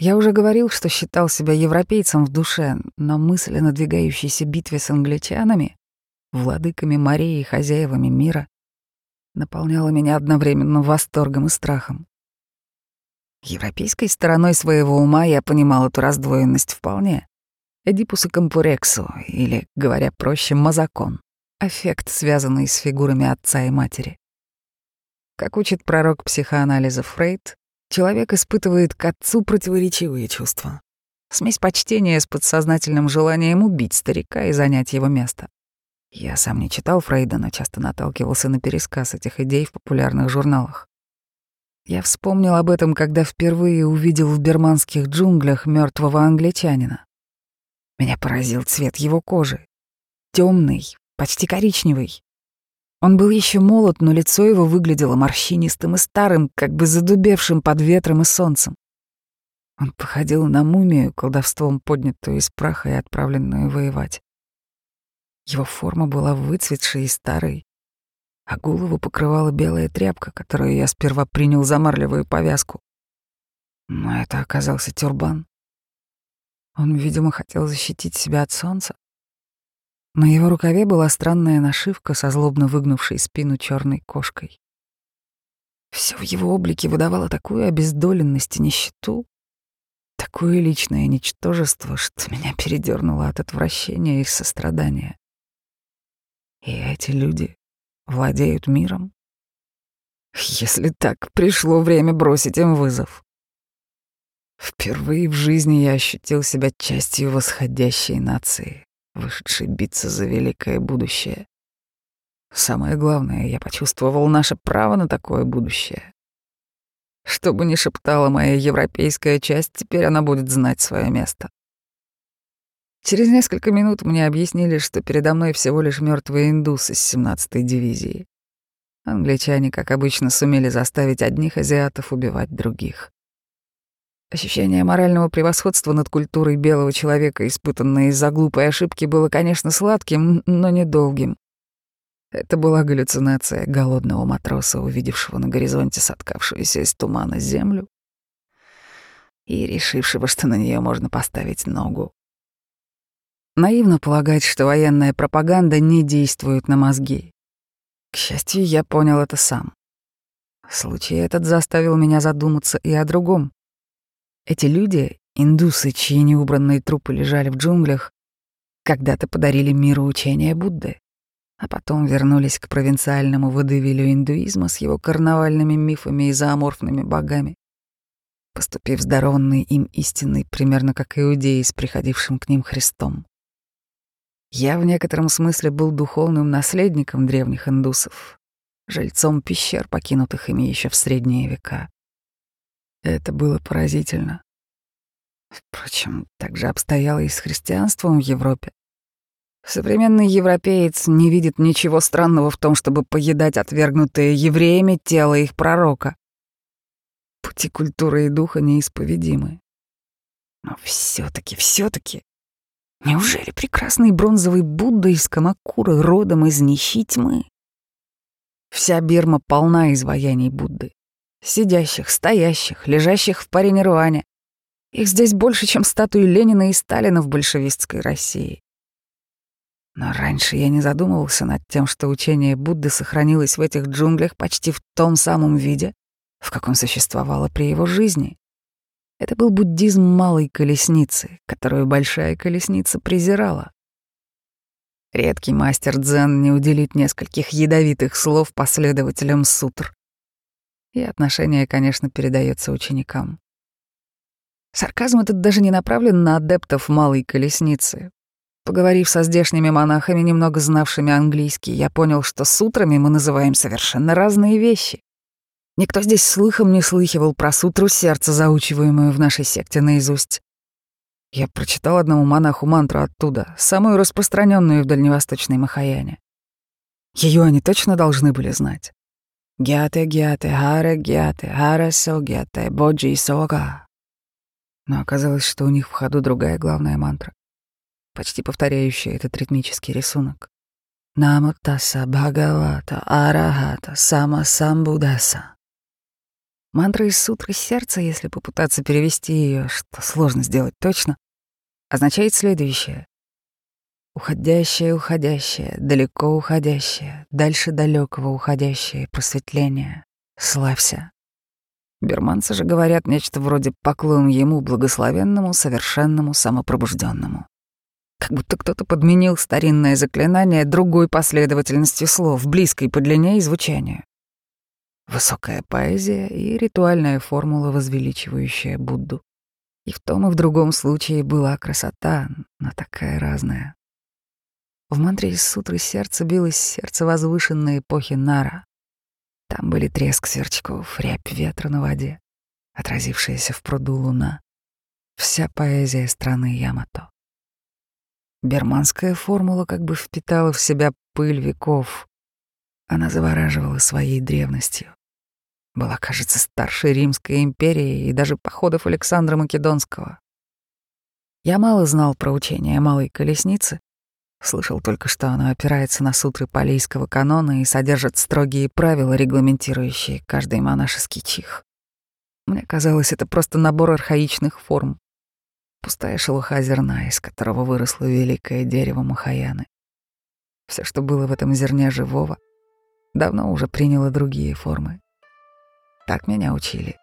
Я уже говорил, что считал себя европейцем в душе, но мысль о надвигающейся битве с англичанами, владыками морей и хозяевами мира, наполняла меня одновременно восторгом и страхом. Европейской стороной своего ума я понимал эту раздвоенность вполне. Эдипус и Компурексу, или, говоря проще, Мазакон. Аффект, связанный с фигурами отца и матери. Как учит пророк психоанализа Фрейд, человек испытывает к отцу противоречивые чувства. Смесь почтения с подсознательным желанием убить старика и занять его место. Я сам не читал Фрейда, но часто наталкивался на пересказ этих идей в популярных журналах. Я вспомнил об этом, когда впервые увидел в берманских джунглях мертвого англичанина. Меня поразил цвет его кожи. темный, почти коричневый. Он был еще молод, но лицо его выглядело морщинистым и старым, как бы задубевшим под ветром и солнцем. Он походил на мумию, колдовством поднятую из праха и отправленную воевать. Его форма была выцветшей и старой, а голову покрывала белая тряпка, которую я сперва принял за марлевую повязку. Но это оказался тюрбан. Он, видимо, хотел защитить себя от солнца. На его рукаве была странная нашивка со злобно выгнувшей спину черной кошкой. Все в его облике выдавало такую обездоленность и нищету, такое личное ничтожество, что меня передернуло от отвращения и сострадания. И эти люди владеют миром? Если так, пришло время бросить им вызов. Впервые в жизни я ощутил себя частью восходящей нации, вышедшей биться за великое будущее. Самое главное, я почувствовал наше право на такое будущее. Что бы ни шептала моя европейская часть, теперь она будет знать свое место. Через несколько минут мне объяснили, что передо мной всего лишь мертвый индус из 17-й дивизии. Англичане, как обычно, сумели заставить одних азиатов убивать других. Ощущение морального превосходства над культурой белого человека, испытанное из-за глупой ошибки, было, конечно, сладким, но недолгим. Это была галлюцинация голодного матроса, увидевшего на горизонте соткавшуюся из тумана землю и решившего, что на нее можно поставить ногу. Наивно полагать, что военная пропаганда не действует на мозги. К счастью, я понял это сам. Случай этот заставил меня задуматься и о другом. Эти люди, индусы, чьи неубранные трупы лежали в джунглях, когда-то подарили миру учение Будды, а потом вернулись к провинциальному водевилю индуизма с его карнавальными мифами и зооморфными богами, поступив здоровенной им истинной, примерно как иудеи с приходившим к ним Христом. Я в некотором смысле был духовным наследником древних индусов, жильцом пещер, покинутых ими еще в средние века. Это было поразительно. Впрочем, так же обстояло и с христианством в Европе. Современный европеец не видит ничего странного в том, чтобы поедать отвергнутое евреями тело их пророка. Пути культуры и духа неисповедимы. Но все таки все таки Неужели прекрасный бронзовый Будда из Камакуры родом из нищей тьмы? Вся Бирма полна изваяний Будды. Сидящих, стоящих, лежащих в паре нирване. Их здесь больше, чем статуи Ленина и Сталина в большевистской России. Но раньше я не задумывался над тем, что учение Будды сохранилось в этих джунглях почти в том самом виде, в каком существовало при его жизни. Это был буддизм малой колесницы, которую большая колесница презирала. Редкий мастер дзен не уделит нескольких ядовитых слов последователям сутр. И отношение, конечно, передается ученикам. Сарказм этот даже не направлен на адептов малой колесницы. Поговорив со здешними монахами, немного знавшими английский, я понял, что сутрами мы называем совершенно разные вещи. Никто здесь слыхом не слыхивал про сутру сердца, заучиваемую в нашей секте наизусть. Я прочитал одному монаху мантру оттуда, самую распространенную в дальневосточной Махаяне. Ее они точно должны были знать. Гяте, гяте, харе, гяте, харе, со, гяте, боджи, сога. Но оказалось, что у них в ходу другая главная мантра, почти повторяющая этот ритмический рисунок. Намутаса Бхагавата Арахата Сама Самбудаса. Мантра из сутры сердца, если попытаться перевести ее, что сложно сделать точно, означает следующее. Уходящее, уходящее, далеко уходящее, дальше далекого уходящее, просветление. Славься. Берманцы же говорят нечто вроде поклон ему, благословенному, совершенному, самопробужденному. Как будто кто-то подменил старинное заклинание другой последовательностью слов, близкой по длине и звучанию. Высокая поэзия и ритуальная формула, возвеличивающая Будду. И в том и в другом случае была красота, но такая разная. В мантре из сутры сердце билось сердце возвышенной эпохи Нара. Там были треск сверчков, рябь ветра на воде, отразившаяся в пруду луна. Вся поэзия страны Ямато. Берманская формула как бы впитала в себя пыль веков. Она завораживала своей древностью была, кажется, старшей Римской империи и даже походов Александра Македонского. Я мало знал про учение малой колесницы, слышал только, что она опирается на сутры палийского канона и содержит строгие правила, регламентирующие каждый монашеский чих. Мне казалось, это просто набор архаичных форм, пустая шелуха зерна, из которого выросло великое дерево Махаяны. Все, что было в этом зерне живого, давно уже приняло другие формы. Так меня учили.